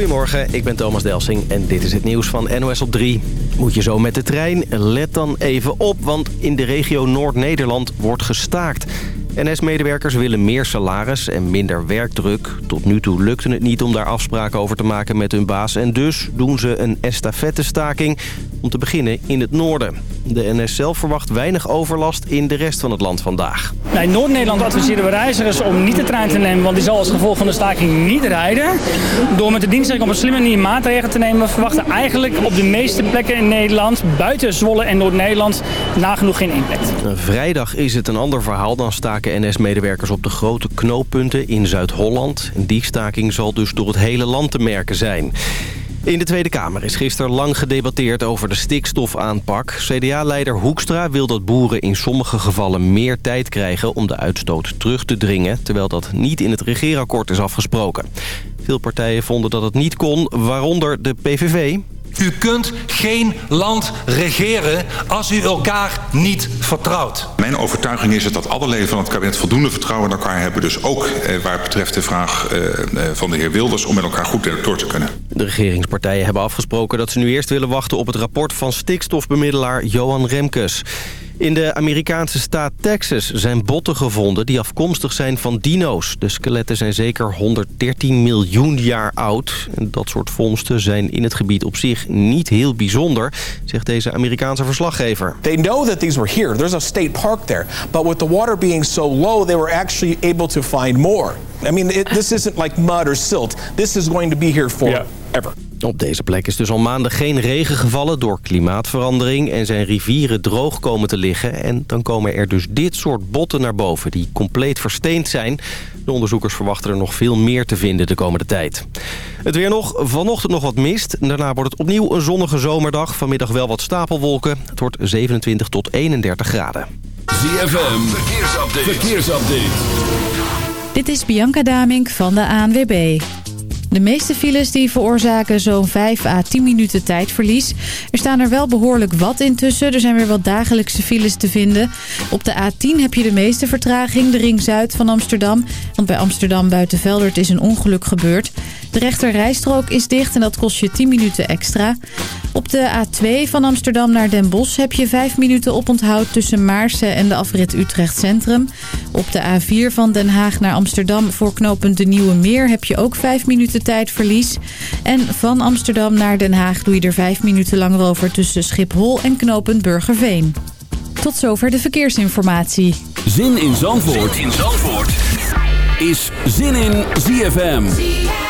Goedemorgen, ik ben Thomas Delsing en dit is het nieuws van NOS op 3. Moet je zo met de trein? Let dan even op, want in de regio Noord-Nederland wordt gestaakt. NS-medewerkers willen meer salaris en minder werkdruk. Tot nu toe lukte het niet om daar afspraken over te maken met hun baas... en dus doen ze een estafettestaking om te beginnen in het noorden. De NS zelf verwacht weinig overlast in de rest van het land vandaag. In Noord-Nederland adviseren we reizigers om niet de trein te nemen... want die zal als gevolg van de staking niet rijden. Door met de dienstregeling op een slimme manier maatregelen te nemen... verwachten eigenlijk op de meeste plekken in Nederland... buiten Zwolle en Noord-Nederland nagenoeg geen impact. Vrijdag is het een ander verhaal. Dan staken NS-medewerkers op de grote knooppunten in Zuid-Holland. Die staking zal dus door het hele land te merken zijn. In de Tweede Kamer is gisteren lang gedebatteerd over de stikstofaanpak. CDA-leider Hoekstra wil dat boeren in sommige gevallen meer tijd krijgen om de uitstoot terug te dringen... terwijl dat niet in het regeerakkoord is afgesproken. Veel partijen vonden dat het niet kon, waaronder de PVV. U kunt geen land regeren als u elkaar niet vertrouwt. Mijn overtuiging is dat alle leden van het kabinet voldoende vertrouwen in elkaar hebben. Dus ook eh, waar het betreft de vraag eh, van de heer Wilders om met elkaar goed door te kunnen. De regeringspartijen hebben afgesproken dat ze nu eerst willen wachten op het rapport van stikstofbemiddelaar Johan Remkes. In de Amerikaanse staat Texas zijn botten gevonden die afkomstig zijn van dino's. De skeletten zijn zeker 113 miljoen jaar oud. En dat soort vondsten zijn in het gebied op zich niet heel bijzonder, zegt deze Amerikaanse verslaggever. They know that these were here. There's a state park there. But with the water being so low, they were actually able to find more. I mean, it, this isn't like mud or silt. This is going to be here forever. Op deze plek is dus al maanden geen regen gevallen door klimaatverandering... en zijn rivieren droog komen te liggen. En dan komen er dus dit soort botten naar boven die compleet versteend zijn. De onderzoekers verwachten er nog veel meer te vinden de komende tijd. Het weer nog. Vanochtend nog wat mist. Daarna wordt het opnieuw een zonnige zomerdag. Vanmiddag wel wat stapelwolken. Het wordt 27 tot 31 graden. ZFM, verkeersupdate. verkeersupdate. Dit is Bianca Damink van de ANWB. De meeste files die veroorzaken zo'n 5 à 10 minuten tijdverlies. Er staan er wel behoorlijk wat intussen. Er zijn weer wat dagelijkse files te vinden. Op de A10 heb je de meeste vertraging, de ring zuid van Amsterdam. Want bij Amsterdam buiten Veldert is een ongeluk gebeurd. De rechter rijstrook is dicht en dat kost je 10 minuten extra. Op de A2 van Amsterdam naar Den Bosch heb je 5 minuten oponthoud tussen Maarsen en de afrit Utrecht Centrum. Op de A4 van Den Haag naar Amsterdam voor knooppunt De Nieuwe Meer heb je ook 5 minuten tijdverlies. En van Amsterdam naar Den Haag doe je er 5 minuten langer over tussen Schiphol en knooppunt Burgerveen. Tot zover de verkeersinformatie. Zin in Zandvoort, zin in Zandvoort. is Zin in ZFM.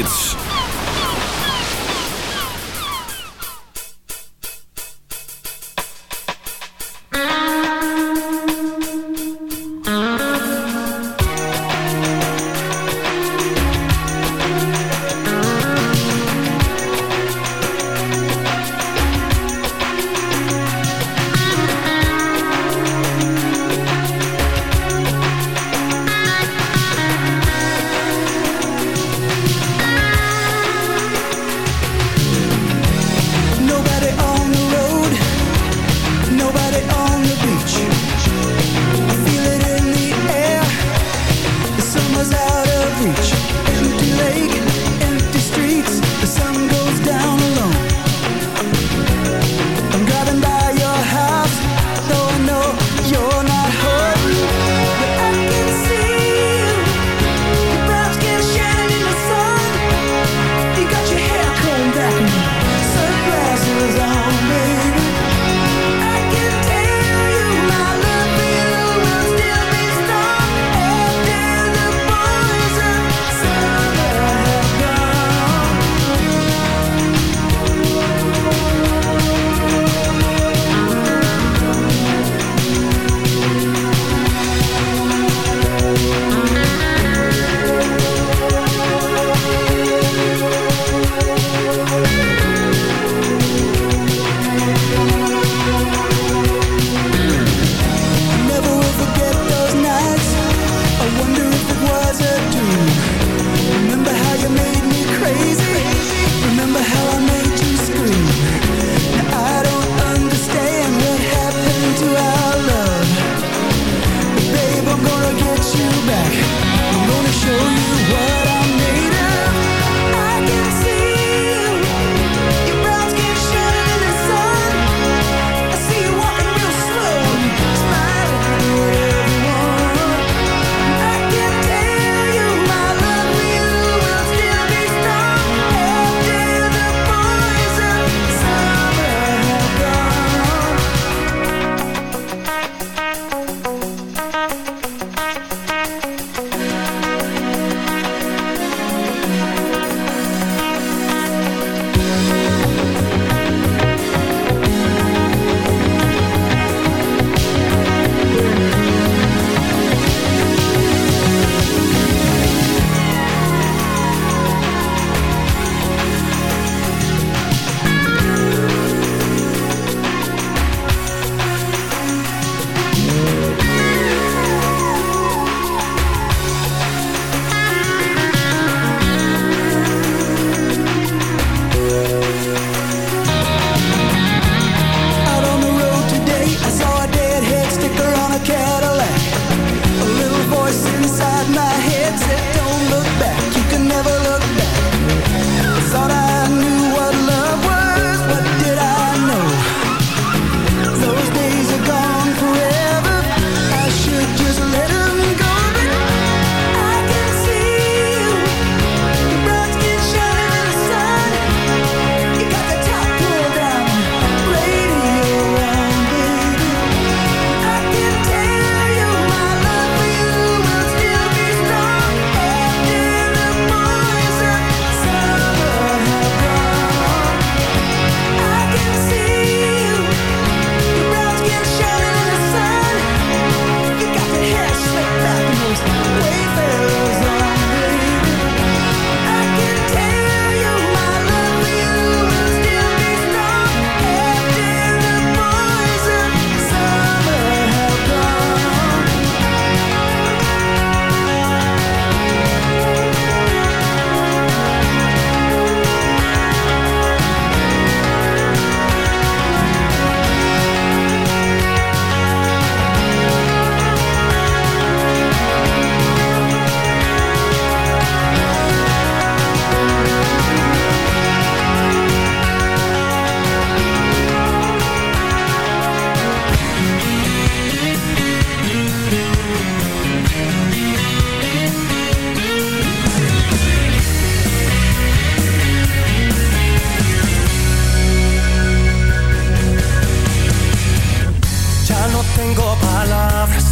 palabras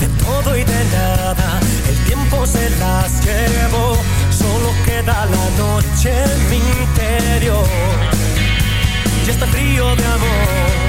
de todo y de nada. El tiempo se las llevo, solo queda la noche en mi interior. Y está frío de amor.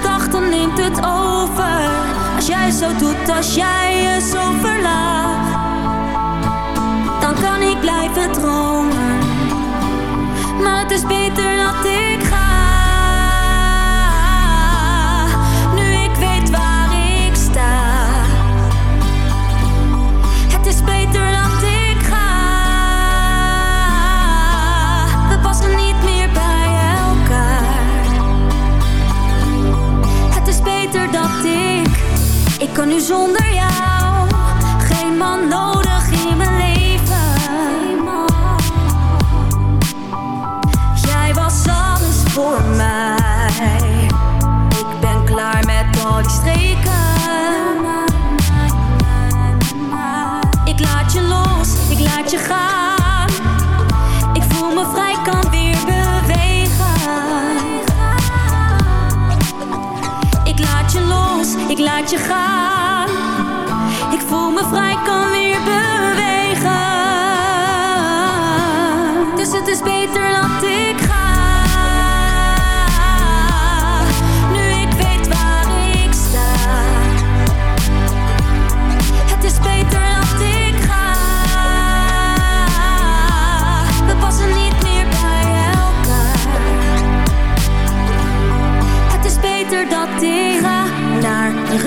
Gedachten neemt het over. Als jij zo doet, als jij je zo verlaat, dan kan ik blijven dromen. Maar het is beter dat ik kan nu zonder jou. Je gaan. Ik voel me vrij,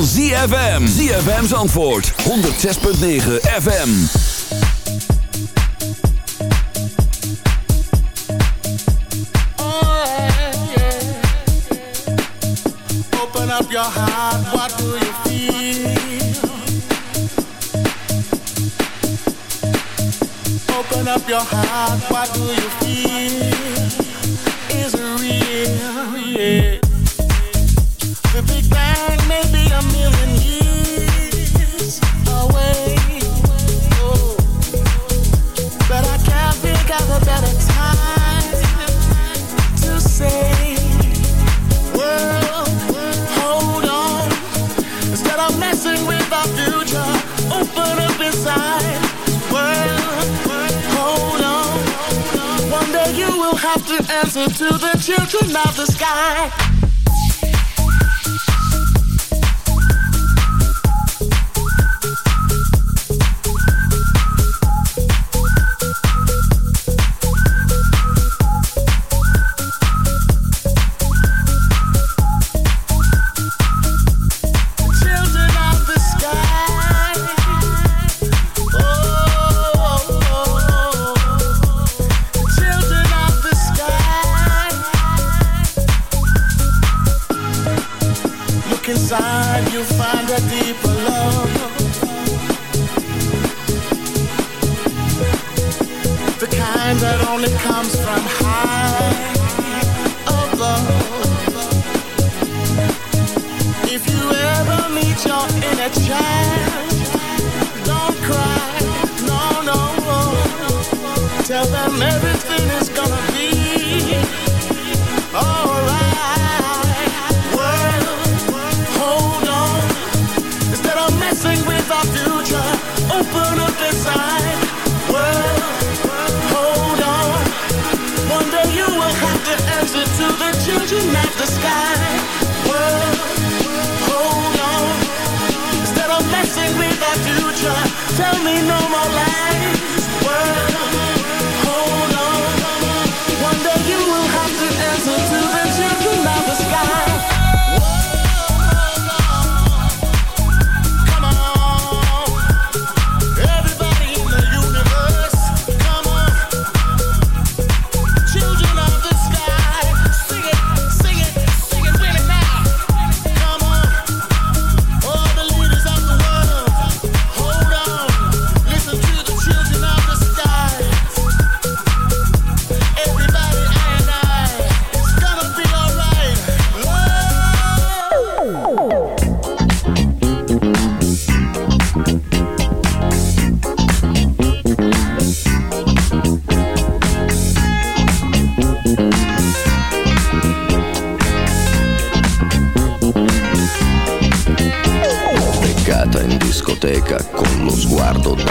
van ZFM. ZFM's antwoord 106.9 FM. Open up your heart, what do you feel? Open up your heart, what do you feel? To answer to the children of the sky.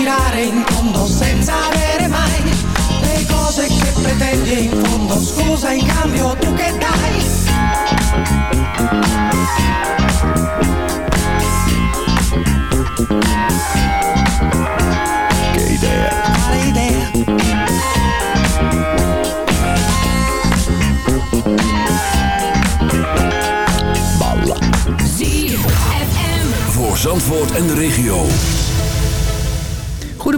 girare in fondo senza avere mai le cose che pretendi in fondo. Scusa in cambio tu che dai? Che idea? Quale idea? Balla. Voor Zandvoort en de regio.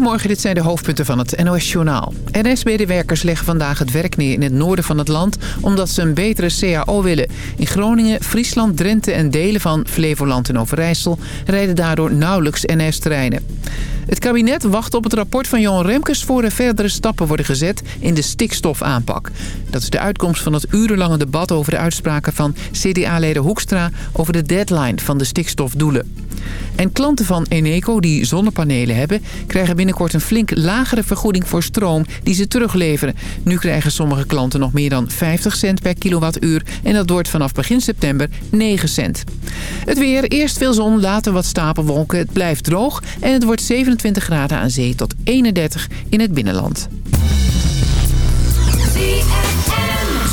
Goedemorgen, dit zijn de hoofdpunten van het NOS-journaal. NS-medewerkers leggen vandaag het werk neer in het noorden van het land... omdat ze een betere CAO willen. In Groningen, Friesland, Drenthe en delen van Flevoland en Overijssel... rijden daardoor nauwelijks NS-treinen. Het kabinet wacht op het rapport van Johan Remkes... voor er verdere stappen worden gezet in de stikstofaanpak. Dat is de uitkomst van het urenlange debat over de uitspraken van CDA-leider Hoekstra... over de deadline van de stikstofdoelen. En klanten van Eneco die zonnepanelen hebben... krijgen binnenkort een flink lagere vergoeding voor stroom die ze terugleveren. Nu krijgen sommige klanten nog meer dan 50 cent per kilowattuur... en dat wordt vanaf begin september 9 cent. Het weer, eerst veel zon, later wat stapelwolken. Het blijft droog en het wordt 27 graden aan zee tot 31 in het binnenland.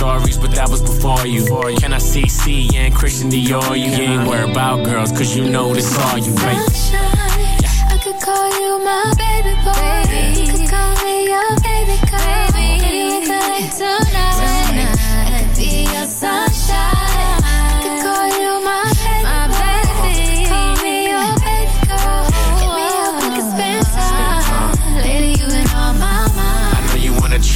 stories, but that was before you. Can I see C and Christian Dior? You ain't worried about girls, cause you know this all you make. I could call you my baby boy. You could call me your baby girl. Baby,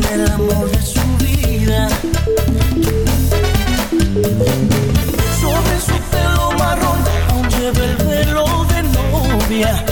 el amor de su vida. Sobre su pelo marrón aún lleva el velo de novia.